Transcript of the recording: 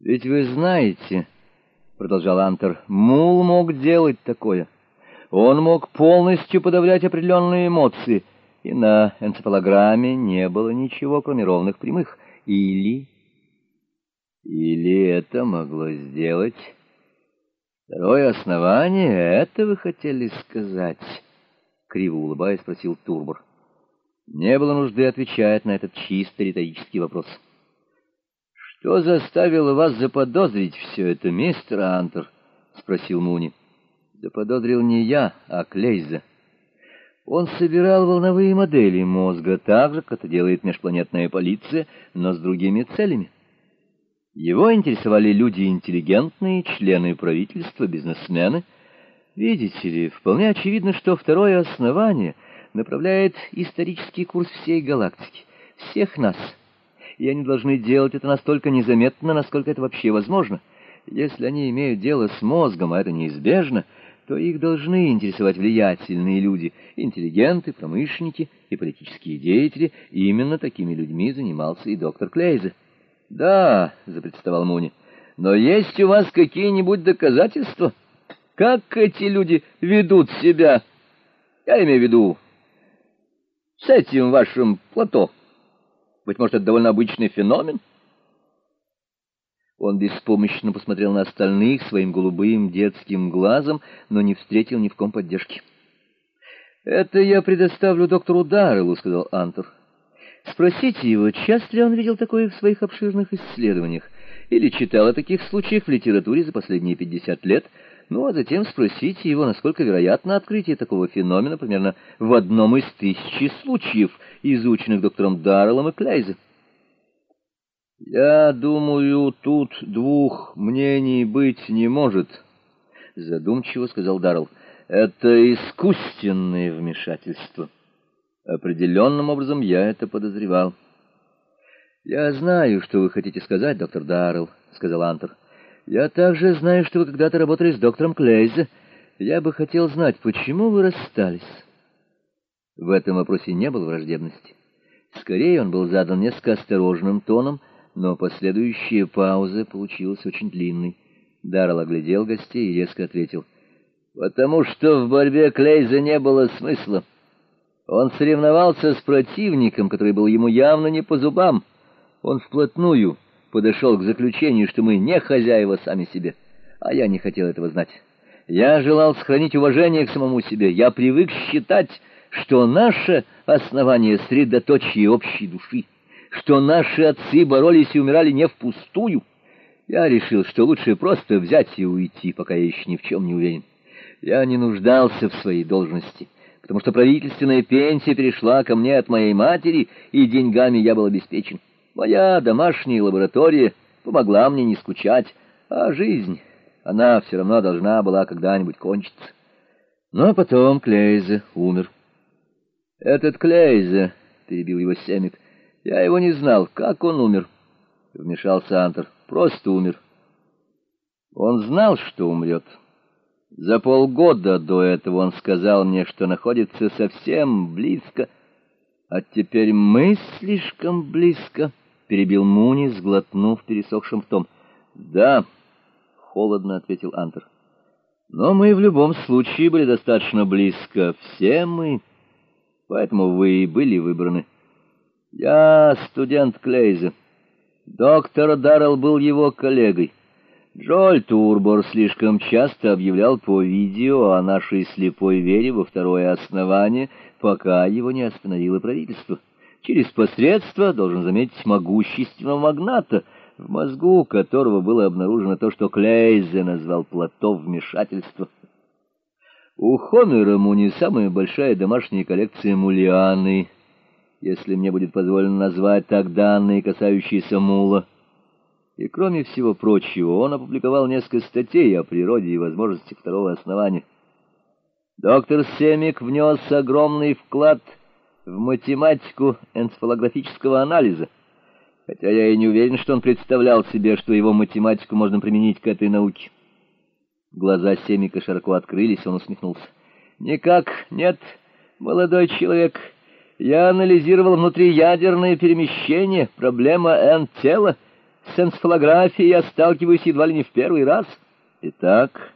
Ведь вы знаете, — продолжал Антер, — Мул мог делать такое. Он мог полностью подавлять определенные эмоции, и на энцефалограмме не было ничего, кроме ровных прямых. Или... Или это могло сделать... Второе основание, это вы хотели сказать? Криво улыбаясь, спросил Турбор. Не было нужды отвечать на этот чисто риторический вопрос. — «Что заставило вас заподозрить все это, мистер Антер?» — спросил Муни. «Заподозрил не я, а Клейза. Он собирал волновые модели мозга так же, как это делает межпланетная полиция, но с другими целями. Его интересовали люди интеллигентные, члены правительства, бизнесмены. Видите ли, вполне очевидно, что второе основание направляет исторический курс всей галактики, всех нас» и они должны делать это настолько незаметно, насколько это вообще возможно. Если они имеют дело с мозгом, а это неизбежно, то их должны интересовать влиятельные люди, интеллигенты, промышленники и политические деятели. И именно такими людьми занимался и доктор Клейзе. «Да», — запротестовал Муни, — «но есть у вас какие-нибудь доказательства? Как эти люди ведут себя? Я имею в виду с этим вашим плато». Быть может, это довольно обычный феномен? Он беспомощно посмотрел на остальных своим голубым детским глазом, но не встретил ни в ком поддержки. «Это я предоставлю доктору Дарреллу», — сказал Антор. «Спросите его, часто ли он видел такое в своих обширных исследованиях, или читал о таких случаях в литературе за последние пятьдесят лет, ну, а затем спросите его, насколько вероятно открытие такого феномена примерно в одном из тысячи случаев, изученных доктором Дарреллом и Клейзе. «Я думаю, тут двух мнений быть не может», — задумчиво сказал Даррелл. «Это искусственное вмешательство. Определенным образом я это подозревал». «Я знаю, что вы хотите сказать, доктор Даррелл», — сказал Антер. Я также знаю, что вы когда-то работали с доктором Клейзе. Я бы хотел знать, почему вы расстались. В этом вопросе не было враждебности. Скорее, он был задан несколько осторожным тоном, но последующая пауза получилась очень длинной. Даррелл оглядел гостей и резко ответил. «Потому что в борьбе Клейза не было смысла. Он соревновался с противником, который был ему явно не по зубам. Он вплотную подошел к заключению, что мы не хозяева сами себе, а я не хотел этого знать. Я желал сохранить уважение к самому себе. Я привык считать, что наше основание — средоточие общей души, что наши отцы боролись и умирали не впустую. Я решил, что лучше просто взять и уйти, пока я еще ни в чем не уверен. Я не нуждался в своей должности, потому что правительственная пенсия перешла ко мне от моей матери, и деньгами я был обеспечен. Моя домашняя лаборатория помогла мне не скучать, а жизнь, она все равно должна была когда-нибудь кончиться. Но потом Клейзе умер. «Этот Клейзе», — перебил его Семик, — «я его не знал. Как он умер?» — вмешался Антер. «Просто умер». Он знал, что умрет. За полгода до этого он сказал мне, что находится совсем близко, а теперь мы слишком близко перебил Муни, сглотнув пересохшим ртом. «Да», — холодно ответил Антер. «Но мы в любом случае были достаточно близко, все мы, поэтому вы и были выбраны. Я студент Клейза. Доктор Даррелл был его коллегой. Джоль Турбор слишком часто объявлял по видео о нашей слепой вере во второе основание, пока его не остановило правительство» через посредство, должен заметить, могущественного магната, в мозгу которого было обнаружено то, что Клейзе назвал плато вмешательства. У Хомера Муни самая большая домашняя коллекция мулианы, если мне будет позволено назвать так данные, касающиеся мула. И кроме всего прочего, он опубликовал несколько статей о природе и возможности второго основания. Доктор Семик внес огромный вклад в математику энцефалографического анализа, хотя я и не уверен, что он представлял себе, что его математику можно применить к этой науке. Глаза Семика широко открылись, он усмехнулся. «Никак нет, молодой человек. Я анализировал внутриядерные перемещения, проблема N-тела. С энцефалографией я сталкиваюсь едва ли не в первый раз. Итак,